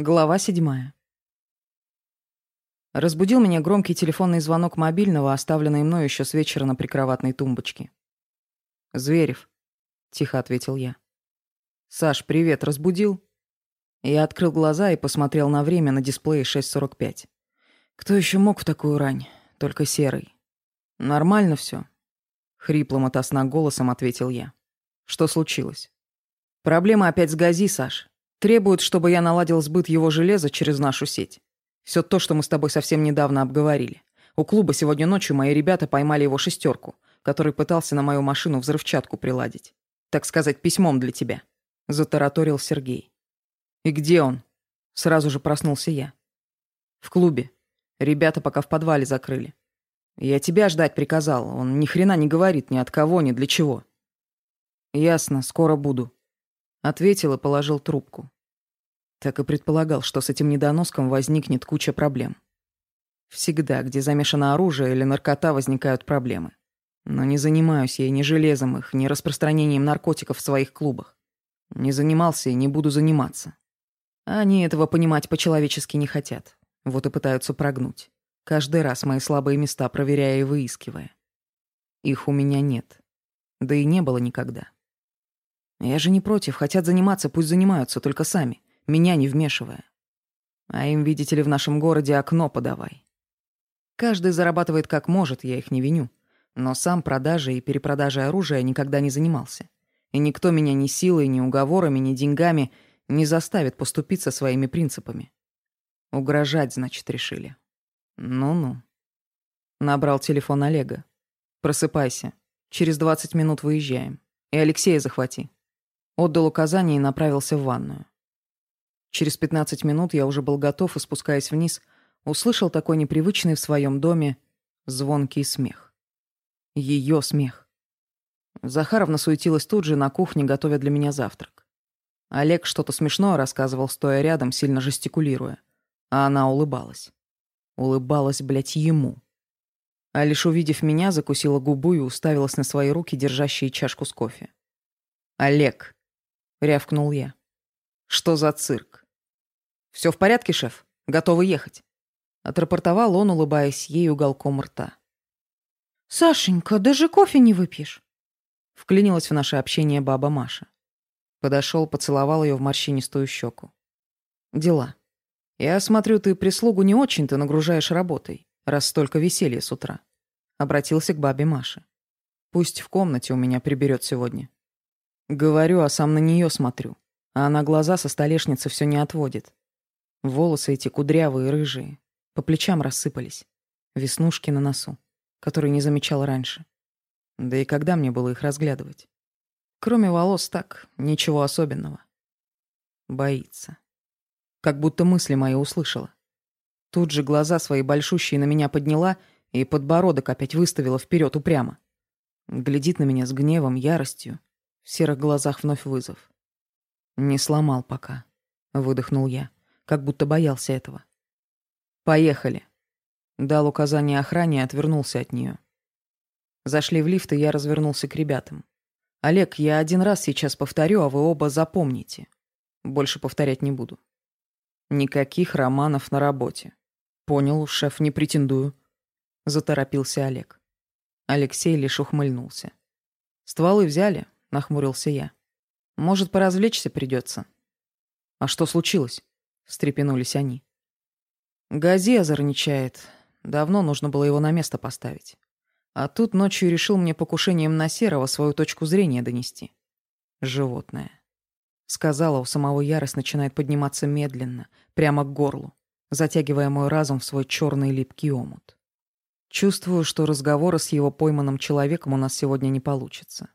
Глава седьмая. Разбудил меня громкий телефонный звонок мобильного, оставленный мною еще с вечера на прикроватной тумбочке. «Зверев», — тихо ответил я. «Саш, привет, разбудил?» Я открыл глаза и посмотрел на время на дисплее 6.45. Кто еще мог в такую рань? Только серый. «Нормально все. хриплым от голосом ответил я. «Что случилось?» «Проблема опять с ГАЗи, Саш. Требует, чтобы я наладил сбыт его железа через нашу сеть. Все то, что мы с тобой совсем недавно обговорили. У клуба сегодня ночью мои ребята поймали его шестерку, который пытался на мою машину взрывчатку приладить. Так сказать, письмом для тебя. Затараторил Сергей. И где он? Сразу же проснулся я. В клубе. Ребята пока в подвале закрыли. Я тебя ждать приказал. Он ни хрена не говорит ни от кого, ни для чего. Ясно, скоро буду. Ответил и положил трубку. Так и предполагал, что с этим недоноском возникнет куча проблем. Всегда, где замешано оружие или наркота, возникают проблемы. Но не занимаюсь я ни железом их, ни распространением наркотиков в своих клубах. Не занимался и не буду заниматься. Они этого понимать по-человечески не хотят. Вот и пытаются прогнуть. Каждый раз мои слабые места проверяя и выискивая. Их у меня нет. Да и не было никогда. Я же не против, хотят заниматься, пусть занимаются, только сами, меня не вмешивая. А им, видите ли, в нашем городе окно подавай. Каждый зарабатывает как может, я их не виню. Но сам продажей и перепродажей оружия никогда не занимался. И никто меня ни силой, ни уговорами, ни деньгами не заставит поступиться своими принципами. Угрожать, значит, решили. Ну-ну. Набрал телефон Олега. Просыпайся. Через 20 минут выезжаем. И Алексея захвати. Отдал указание и направился в ванную. Через 15 минут я уже был готов и, спускаясь вниз, услышал такой непривычный в своем доме звонкий смех. Ее смех. Захаровна суетилась тут же на кухне, готовя для меня завтрак. Олег что-то смешное рассказывал, стоя рядом, сильно жестикулируя. А она улыбалась. Улыбалась, блядь, ему. А лишь увидев меня, закусила губу и уставилась на свои руки, держащие чашку с кофе. «Олег!» — рявкнул я. «Что за цирк?» «Все в порядке, шеф? Готовы ехать?» Отрапортовал он, улыбаясь ей уголком рта. «Сашенька, даже кофе не выпьешь?» Вклинилась в наше общение баба Маша. Подошел, поцеловал ее в морщинистую щеку. «Дела. Я смотрю, ты прислугу не очень-то нагружаешь работой, раз столько веселья с утра». Обратился к бабе Маше. «Пусть в комнате у меня приберет сегодня. Говорю, а сам на нее смотрю. А она глаза со столешницы все не отводит. Волосы эти кудрявые, рыжие. По плечам рассыпались. Веснушки на носу, которые не замечал раньше. Да и когда мне было их разглядывать? Кроме волос так, ничего особенного. Боится. Как будто мысли мои услышала. Тут же глаза свои большущие на меня подняла и подбородок опять выставила вперед упрямо. Глядит на меня с гневом, яростью, в серых глазах вновь вызов. «Не сломал пока», — выдохнул я, как будто боялся этого. «Поехали». Дал указание охране и отвернулся от нее. Зашли в лифт, и я развернулся к ребятам. «Олег, я один раз сейчас повторю, а вы оба запомните. Больше повторять не буду. Никаких романов на работе. Понял, шеф, не претендую». Заторопился Олег. Алексей лишь ухмыльнулся. «Стволы взяли?» — нахмурился я. «Может, поразвлечься придется. «А что случилось?» — встрепенулись они. «Гази озорничает. Давно нужно было его на место поставить. А тут ночью решил мне покушением на Серого свою точку зрения донести. Животное. Сказала, у самого ярость начинает подниматься медленно, прямо к горлу, затягивая мой разум в свой черный липкий омут. Чувствую, что разговора с его пойманным человеком у нас сегодня не получится.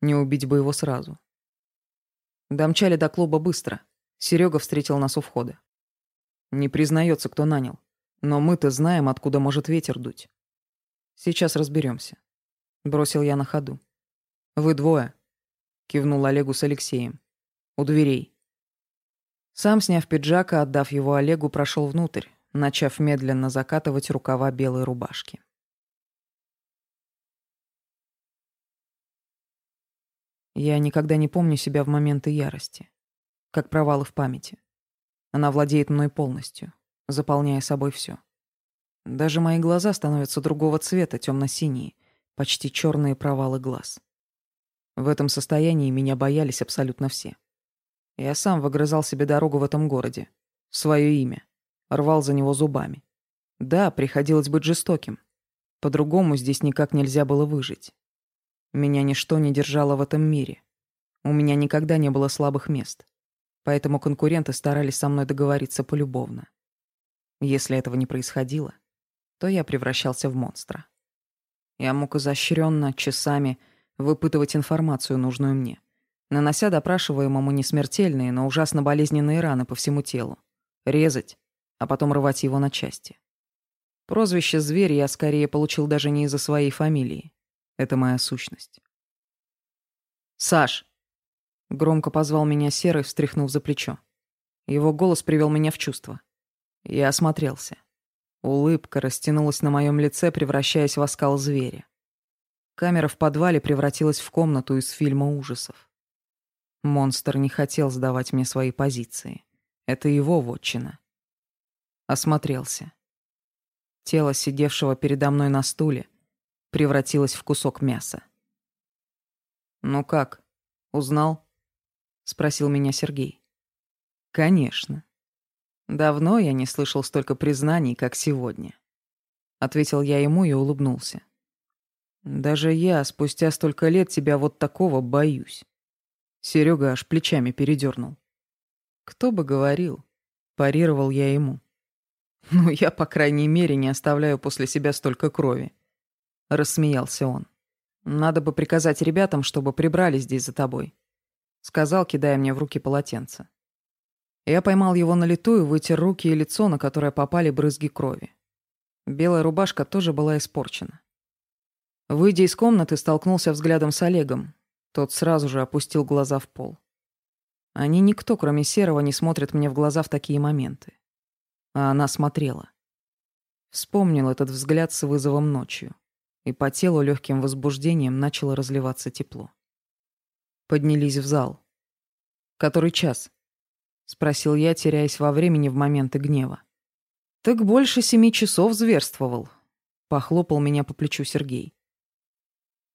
Не убить бы его сразу. Домчали до клуба быстро. Серега встретил нас у входа. Не признается, кто нанял. Но мы-то знаем, откуда может ветер дуть. Сейчас разберемся. Бросил я на ходу. Вы двое. Кивнул Олегу с Алексеем. У дверей. Сам, сняв пиджак и отдав его Олегу, прошел внутрь, начав медленно закатывать рукава белой рубашки. Я никогда не помню себя в моменты ярости, как провалы в памяти. Она владеет мной полностью, заполняя собой все. Даже мои глаза становятся другого цвета, темно-синие, почти черные провалы глаз. В этом состоянии меня боялись абсолютно все. Я сам выгрызал себе дорогу в этом городе. Свое имя. Рвал за него зубами. Да, приходилось быть жестоким. По-другому здесь никак нельзя было выжить. Меня ничто не держало в этом мире. У меня никогда не было слабых мест. Поэтому конкуренты старались со мной договориться полюбовно. Если этого не происходило, то я превращался в монстра. Я мог изощренно, часами выпытывать информацию, нужную мне, нанося допрашиваемому не смертельные, но ужасно болезненные раны по всему телу, резать, а потом рвать его на части. Прозвище «Зверь» я скорее получил даже не из-за своей фамилии. Это моя сущность. «Саш!» — громко позвал меня Серый, встряхнув за плечо. Его голос привел меня в чувство. Я осмотрелся. Улыбка растянулась на моем лице, превращаясь в оскал зверя. Камера в подвале превратилась в комнату из фильма ужасов. Монстр не хотел сдавать мне свои позиции. Это его вотчина. Осмотрелся. Тело, сидевшего передо мной на стуле, превратилось в кусок мяса. «Ну как, узнал?» — спросил меня Сергей. «Конечно. Давно я не слышал столько признаний, как сегодня. Ответил я ему и улыбнулся. Даже я, спустя столько лет, тебя вот такого боюсь. Серега аж плечами передернул. Кто бы говорил, парировал я ему. Ну, я, по крайней мере, не оставляю после себя столько крови. Рассмеялся он. Надо бы приказать ребятам, чтобы прибрали здесь за тобой. Сказал, кидая мне в руки полотенце. Я поймал его на лету и вытер руки и лицо, на которое попали брызги крови. Белая рубашка тоже была испорчена. Выйдя из комнаты, столкнулся взглядом с Олегом. Тот сразу же опустил глаза в пол. Они никто, кроме Серого, не смотрит мне в глаза в такие моменты. А она смотрела. Вспомнил этот взгляд с вызовом ночью, и по телу легким возбуждением начало разливаться тепло. Поднялись в зал. Который час? Спросил я, теряясь во времени в моменты гнева. Так больше семи часов зверствовал. Похлопал меня по плечу Сергей.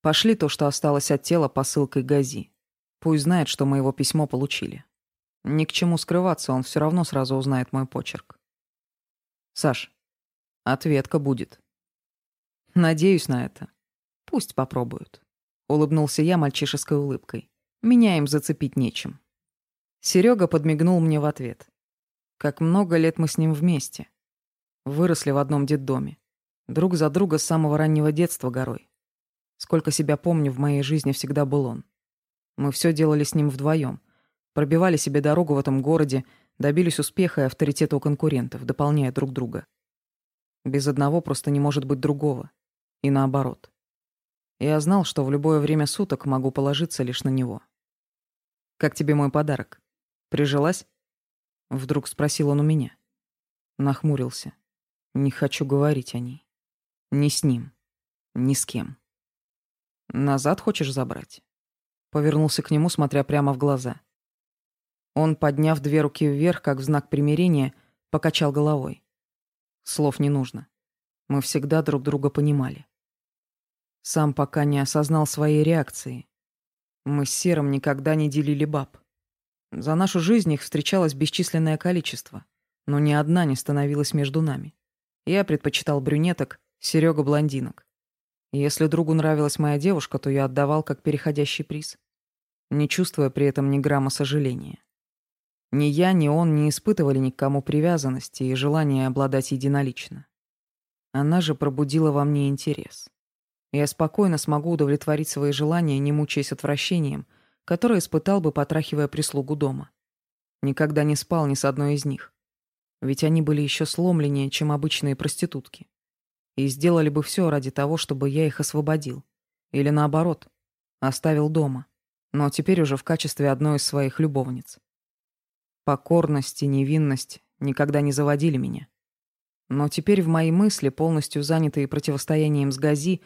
Пошли то, что осталось от тела, посылкой Гази. Пусть знает, что мы его письмо получили. Ни к чему скрываться, он все равно сразу узнает мой почерк. Саш, ответка будет. Надеюсь на это. Пусть попробуют. Улыбнулся я мальчишеской улыбкой. Меня им зацепить нечем. Серега подмигнул мне в ответ. Как много лет мы с ним вместе. Выросли в одном детдоме. Друг за друга с самого раннего детства горой. Сколько себя помню, в моей жизни всегда был он. Мы все делали с ним вдвоем. Пробивали себе дорогу в этом городе, добились успеха и авторитета у конкурентов, дополняя друг друга. Без одного просто не может быть другого. И наоборот. Я знал, что в любое время суток могу положиться лишь на него. «Как тебе мой подарок?» Прижилась? Вдруг спросил он у меня. Нахмурился. Не хочу говорить о ней. Ни с ним. Ни с кем. Назад хочешь забрать? Повернулся к нему, смотря прямо в глаза. Он, подняв две руки вверх, как в знак примирения, покачал головой. Слов не нужно. Мы всегда друг друга понимали. Сам пока не осознал своей реакции. Мы с Серым никогда не делили баб. За нашу жизнь их встречалось бесчисленное количество, но ни одна не становилась между нами. Я предпочитал брюнеток, Серега блондинок. Если другу нравилась моя девушка, то я отдавал как переходящий приз, не чувствуя при этом ни грамма сожаления. Ни я, ни он не испытывали ни к кому привязанности и желания обладать единолично. Она же пробудила во мне интерес. Я спокойно смогу удовлетворить свои желания, не мучаясь отвращением, который испытал бы, потрахивая прислугу дома. Никогда не спал ни с одной из них. Ведь они были еще сломленнее, чем обычные проститутки. И сделали бы все ради того, чтобы я их освободил. Или наоборот, оставил дома. Но теперь уже в качестве одной из своих любовниц. Покорность и невинность никогда не заводили меня. Но теперь в мои мысли, полностью занятые противостоянием с Гази,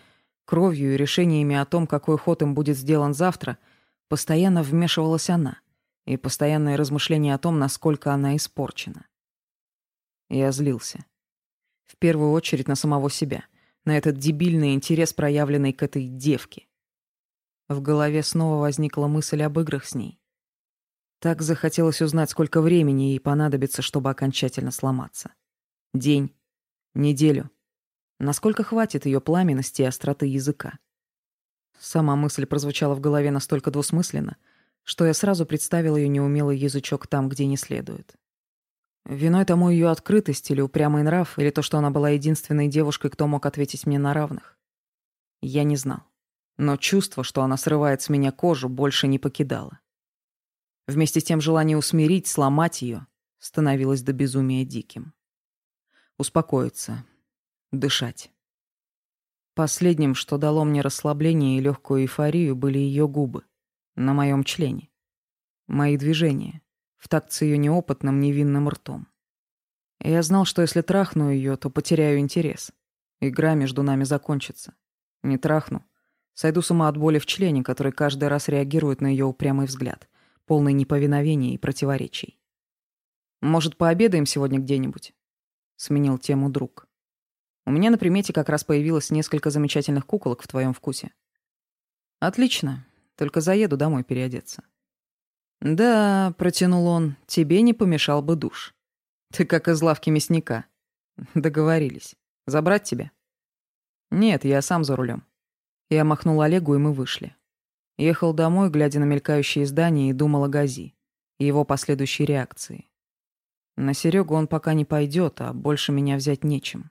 кровью и решениями о том, какой ход им будет сделан завтра — Постоянно вмешивалась она, и постоянное размышление о том, насколько она испорчена. Я злился. В первую очередь на самого себя, на этот дебильный интерес, проявленный к этой девке. В голове снова возникла мысль об играх с ней. Так захотелось узнать, сколько времени ей понадобится, чтобы окончательно сломаться. День, неделю. Насколько хватит ее пламенности и остроты языка. Сама мысль прозвучала в голове настолько двусмысленно, что я сразу представил ее неумелый язычок там, где не следует. Виной тому ее открытость или упрямый нрав, или то, что она была единственной девушкой, кто мог ответить мне на равных. Я не знал. Но чувство, что она срывает с меня кожу, больше не покидало. Вместе с тем желание усмирить, сломать ее, становилось до безумия диким. Успокоиться, дышать. Последним, что дало мне расслабление и легкую эйфорию, были ее губы на моем члене. Мои движения в такт с ее неопытным невинным ртом. Я знал, что если трахну ее, то потеряю интерес. Игра между нами закончится. Не трахну. Сойду с ума от боли в члене, который каждый раз реагирует на ее упрямый взгляд, полный неповиновения и противоречий. «Может, пообедаем сегодня где-нибудь?» — сменил тему друг. «У меня на примете как раз появилось несколько замечательных куколок в твоем вкусе». «Отлично. Только заеду домой переодеться». «Да», — протянул он, — «тебе не помешал бы душ. Ты как из лавки мясника. Договорились. Забрать тебя?» «Нет, я сам за рулем. Я махнул Олегу, и мы вышли. Ехал домой, глядя на мелькающие здания, и думал о Гази, и его последующей реакции. На Серегу он пока не пойдет, а больше меня взять нечем.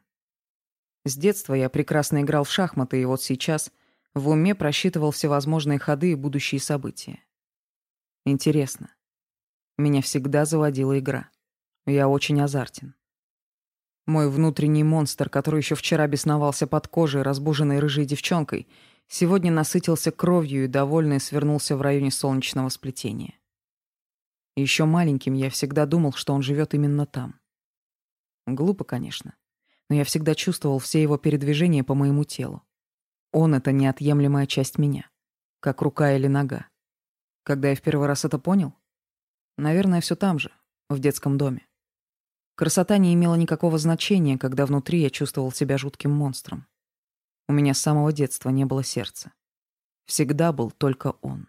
С детства я прекрасно играл в шахматы, и вот сейчас в уме просчитывал всевозможные ходы и будущие события. Интересно. Меня всегда заводила игра. Я очень азартен. Мой внутренний монстр, который еще вчера бесновался под кожей, разбуженной рыжей девчонкой, сегодня насытился кровью и довольный свернулся в районе солнечного сплетения. Еще маленьким я всегда думал, что он живет именно там. Глупо, конечно, но я всегда чувствовал все его передвижения по моему телу. Он — это неотъемлемая часть меня, как рука или нога. Когда я в первый раз это понял? Наверное, все там же, в детском доме. Красота не имела никакого значения, когда внутри я чувствовал себя жутким монстром. У меня с самого детства не было сердца. Всегда был только он.